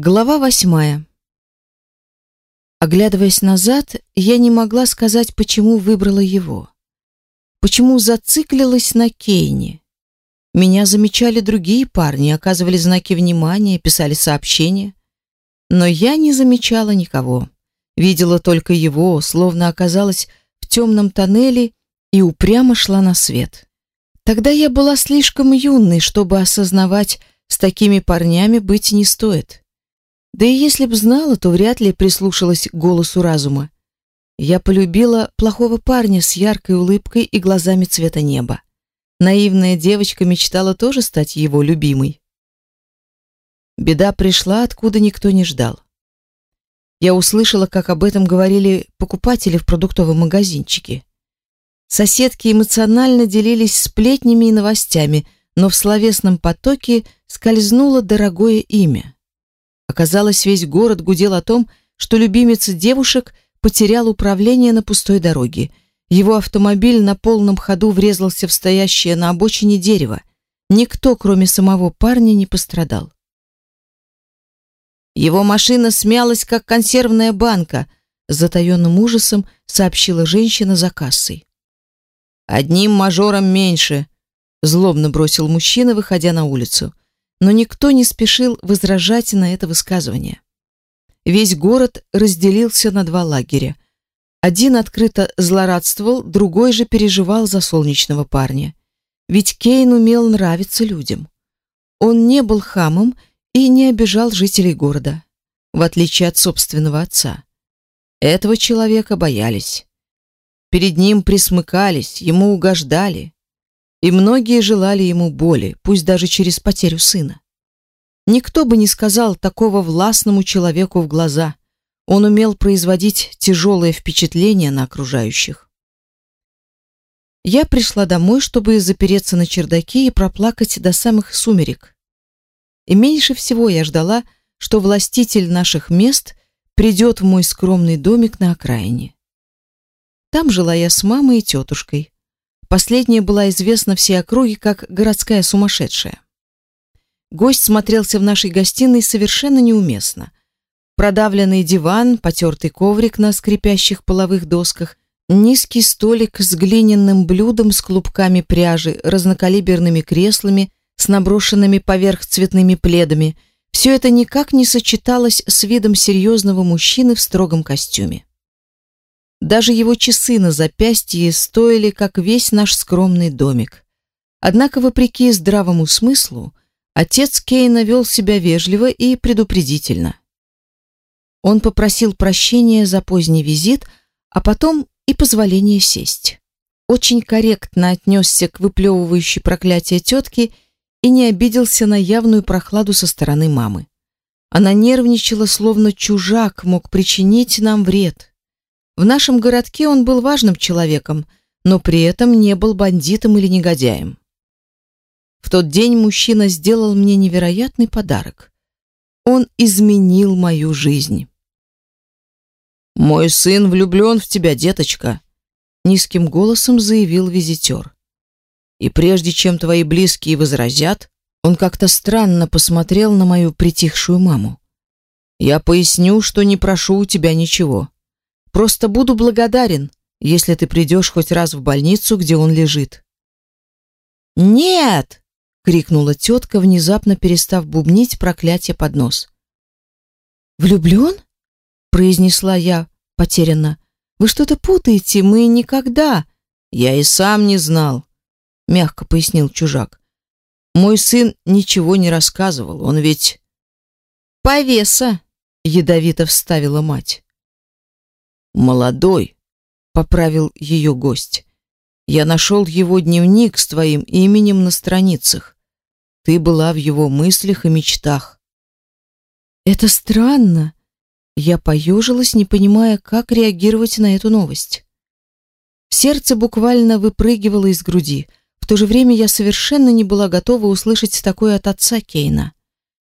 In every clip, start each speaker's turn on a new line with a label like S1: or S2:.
S1: Глава восьмая. Оглядываясь назад, я не могла сказать, почему выбрала его. Почему зациклилась на Кейне. Меня замечали другие парни, оказывали знаки внимания, писали сообщения. Но я не замечала никого. Видела только его, словно оказалась в темном тоннеле и упрямо шла на свет. Тогда я была слишком юной, чтобы осознавать, с такими парнями быть не стоит. Да и если б знала, то вряд ли прислушалась к голосу разума. Я полюбила плохого парня с яркой улыбкой и глазами цвета неба. Наивная девочка мечтала тоже стать его любимой. Беда пришла, откуда никто не ждал. Я услышала, как об этом говорили покупатели в продуктовом магазинчике. Соседки эмоционально делились сплетнями и новостями, но в словесном потоке скользнуло дорогое имя. Оказалось, весь город гудел о том, что любимец девушек потерял управление на пустой дороге. Его автомобиль на полном ходу врезался в стоящее на обочине дерево. Никто, кроме самого парня, не пострадал. Его машина смялась, как консервная банка, с затаенным ужасом сообщила женщина за кассой. «Одним мажором меньше», — злобно бросил мужчина, выходя на улицу но никто не спешил возражать на это высказывание. Весь город разделился на два лагеря. Один открыто злорадствовал, другой же переживал за солнечного парня. Ведь Кейн умел нравиться людям. Он не был хамом и не обижал жителей города, в отличие от собственного отца. Этого человека боялись. Перед ним присмыкались, ему угождали и многие желали ему боли, пусть даже через потерю сына. Никто бы не сказал такого властному человеку в глаза. Он умел производить тяжелое впечатление на окружающих. Я пришла домой, чтобы запереться на чердаке и проплакать до самых сумерек. И меньше всего я ждала, что властитель наших мест придет в мой скромный домик на окраине. Там жила я с мамой и тетушкой. Последняя была известна всей округе как городская сумасшедшая. Гость смотрелся в нашей гостиной совершенно неуместно. Продавленный диван, потертый коврик на скрипящих половых досках, низкий столик с глиняным блюдом с клубками пряжи, разнокалиберными креслами с наброшенными поверх цветными пледами. Все это никак не сочеталось с видом серьезного мужчины в строгом костюме. Даже его часы на запястье стоили, как весь наш скромный домик. Однако, вопреки здравому смыслу, отец Кейна вел себя вежливо и предупредительно. Он попросил прощения за поздний визит, а потом и позволения сесть. Очень корректно отнесся к выплевывающей проклятие тетки и не обиделся на явную прохладу со стороны мамы. Она нервничала, словно чужак мог причинить нам вред. В нашем городке он был важным человеком, но при этом не был бандитом или негодяем. В тот день мужчина сделал мне невероятный подарок. Он изменил мою жизнь. «Мой сын влюблен в тебя, деточка», — низким голосом заявил визитер. «И прежде чем твои близкие возразят, он как-то странно посмотрел на мою притихшую маму. Я поясню, что не прошу у тебя ничего. Просто буду благодарен, если ты придешь хоть раз в больницу, где он лежит. Нет! крикнула тетка, внезапно перестав бубнить проклятие под нос. Влюблен? произнесла я потерянно. Вы что-то путаете, мы никогда. Я и сам не знал, мягко пояснил чужак. Мой сын ничего не рассказывал, он ведь повеса, ядовито вставила мать. «Молодой», — поправил ее гость. «Я нашел его дневник с твоим именем на страницах. Ты была в его мыслях и мечтах». «Это странно». Я поежилась, не понимая, как реагировать на эту новость. Сердце буквально выпрыгивало из груди. В то же время я совершенно не была готова услышать такое от отца Кейна.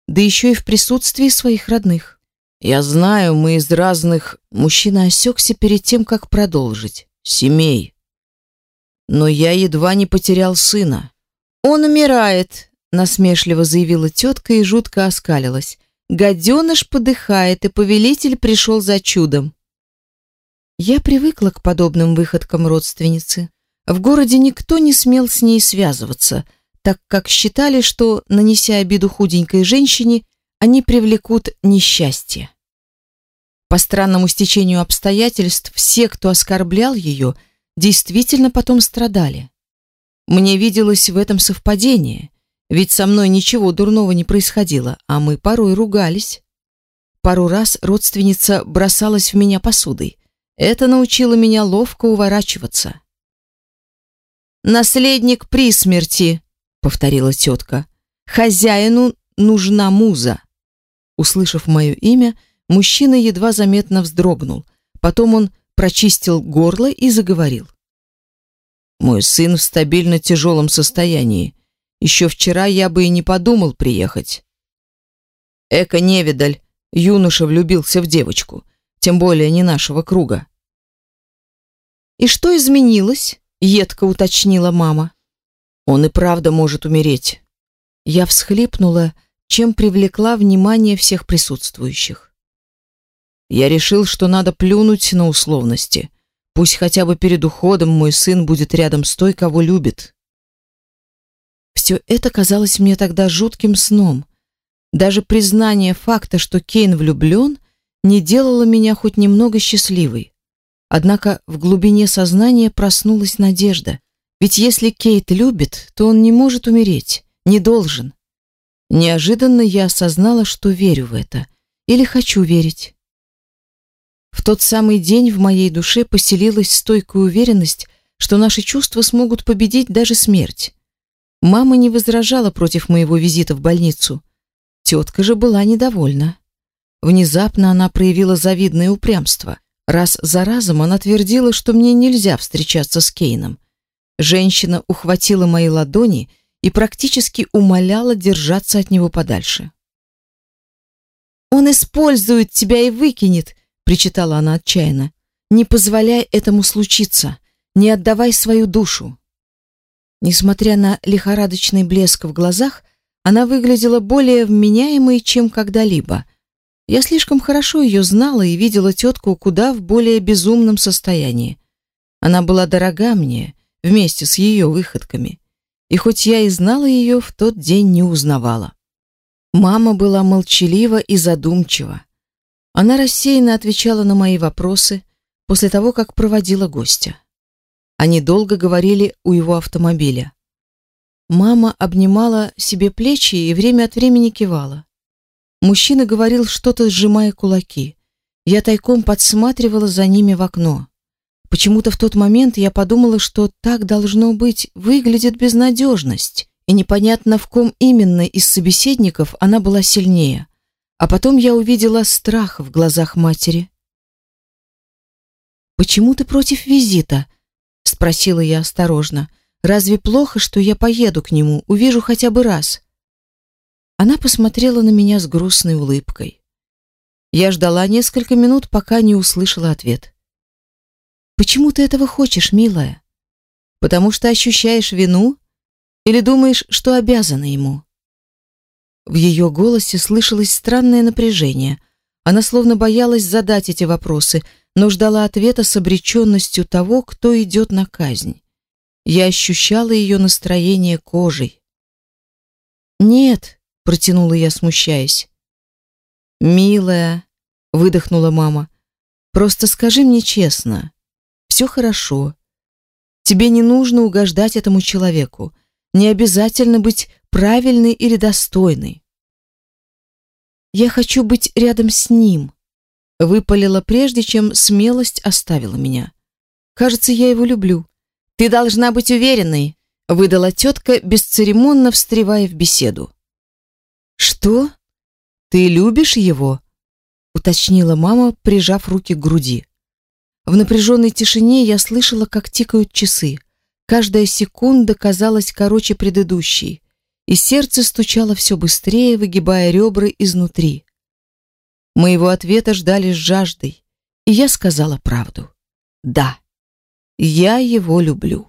S1: Да еще и в присутствии своих родных. Я знаю, мы из разных... Мужчина осекся перед тем, как продолжить. Семей. Но я едва не потерял сына. Он умирает, насмешливо заявила тетка и жутко оскалилась. гаденыш подыхает, и повелитель пришел за чудом. Я привыкла к подобным выходкам родственницы. В городе никто не смел с ней связываться, так как считали, что, нанеся обиду худенькой женщине, они привлекут несчастье. По странному стечению обстоятельств, все, кто оскорблял ее, действительно потом страдали. Мне виделось в этом совпадение, ведь со мной ничего дурного не происходило, а мы порой ругались. Пару раз родственница бросалась в меня посудой. Это научило меня ловко уворачиваться. «Наследник при смерти», — повторила тетка. «Хозяину нужна муза». Услышав мое имя, Мужчина едва заметно вздрогнул. Потом он прочистил горло и заговорил. «Мой сын в стабильно тяжелом состоянии. Еще вчера я бы и не подумал приехать». Эко-невидаль, юноша влюбился в девочку, тем более не нашего круга. «И что изменилось?» — едко уточнила мама. «Он и правда может умереть». Я всхлипнула, чем привлекла внимание всех присутствующих. Я решил, что надо плюнуть на условности. Пусть хотя бы перед уходом мой сын будет рядом с той, кого любит. Все это казалось мне тогда жутким сном. Даже признание факта, что Кейн влюблен, не делало меня хоть немного счастливой. Однако в глубине сознания проснулась надежда. Ведь если Кейт любит, то он не может умереть, не должен. Неожиданно я осознала, что верю в это. Или хочу верить. В тот самый день в моей душе поселилась стойкая уверенность, что наши чувства смогут победить даже смерть. Мама не возражала против моего визита в больницу. Тетка же была недовольна. Внезапно она проявила завидное упрямство. Раз за разом она твердила, что мне нельзя встречаться с Кейном. Женщина ухватила мои ладони и практически умоляла держаться от него подальше. «Он использует тебя и выкинет, причитала она отчаянно. Не позволяй этому случиться. Не отдавай свою душу. Несмотря на лихорадочный блеск в глазах, она выглядела более вменяемой, чем когда-либо. Я слишком хорошо ее знала и видела тетку куда в более безумном состоянии. Она была дорога мне, вместе с ее выходками. И хоть я и знала ее, в тот день не узнавала. Мама была молчалива и задумчива. Она рассеянно отвечала на мои вопросы после того, как проводила гостя. Они долго говорили у его автомобиля. Мама обнимала себе плечи и время от времени кивала. Мужчина говорил что-то, сжимая кулаки. Я тайком подсматривала за ними в окно. Почему-то в тот момент я подумала, что так должно быть, выглядит безнадежность, и непонятно, в ком именно из собеседников она была сильнее. А потом я увидела страх в глазах матери. «Почему ты против визита?» — спросила я осторожно. «Разве плохо, что я поеду к нему, увижу хотя бы раз?» Она посмотрела на меня с грустной улыбкой. Я ждала несколько минут, пока не услышала ответ. «Почему ты этого хочешь, милая? Потому что ощущаешь вину или думаешь, что обязана ему?» В ее голосе слышалось странное напряжение. Она словно боялась задать эти вопросы, но ждала ответа с обреченностью того, кто идет на казнь. Я ощущала ее настроение кожей. «Нет», — протянула я, смущаясь. «Милая», — выдохнула мама, — «просто скажи мне честно, все хорошо. Тебе не нужно угождать этому человеку. Не обязательно быть правильный или достойный. Я хочу быть рядом с ним, выпалила прежде, чем смелость оставила меня. Кажется, я его люблю. Ты должна быть уверенной, выдала тетка, бесцеремонно встревая в беседу. Что? Ты любишь его? уточнила мама, прижав руки к груди. В напряженной тишине я слышала, как тикают часы. Каждая секунда казалась короче предыдущей и сердце стучало все быстрее, выгибая ребра изнутри. Моего ответа ждали с жаждой, и я сказала правду. Да, я его люблю.